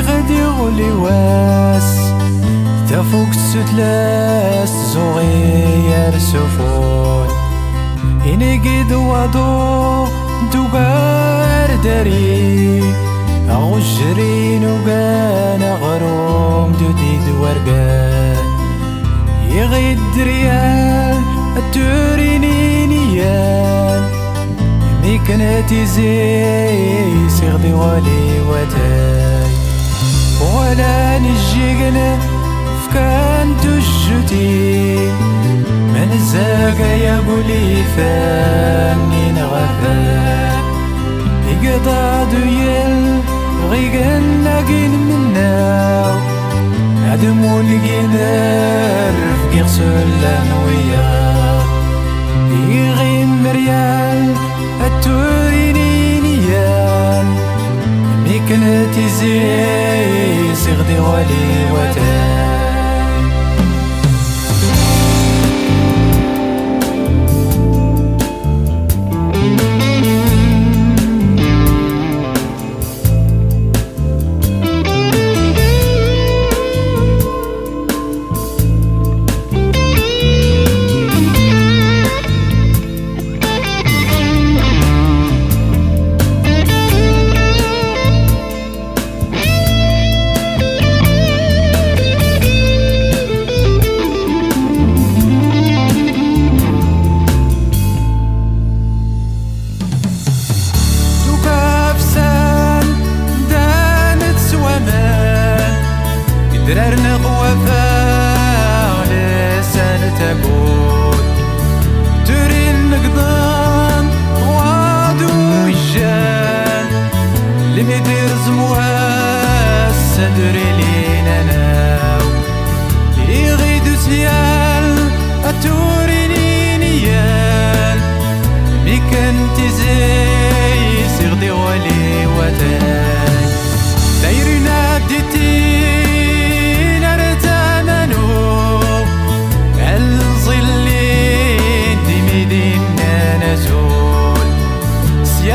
دي غولي واس تفوق الستلاس زغير سفون إني قيد وادو دوغار داري أغجرين وقان غروم دودي دوارقان يغيد ريال التوريني نيان مي كنتي زي سيغدي والي وتاي ولا نجيقنا فكان تجتي من الزاقة يا قولي فاني نغفان يقضى دويل غيقن ناقين منا. عدمو القدر في قصة وياه يغيم مريال التوريني نيان. ميكنتي زي سغدي ولي درار نقوى لسان تقول تري النقضان وعدو الجان لم يدير زموها السدر لينا ناو. يغيد سيال أتوري نينيان ميكن تزي سيغدي ولي وتاي دايرنا ديتي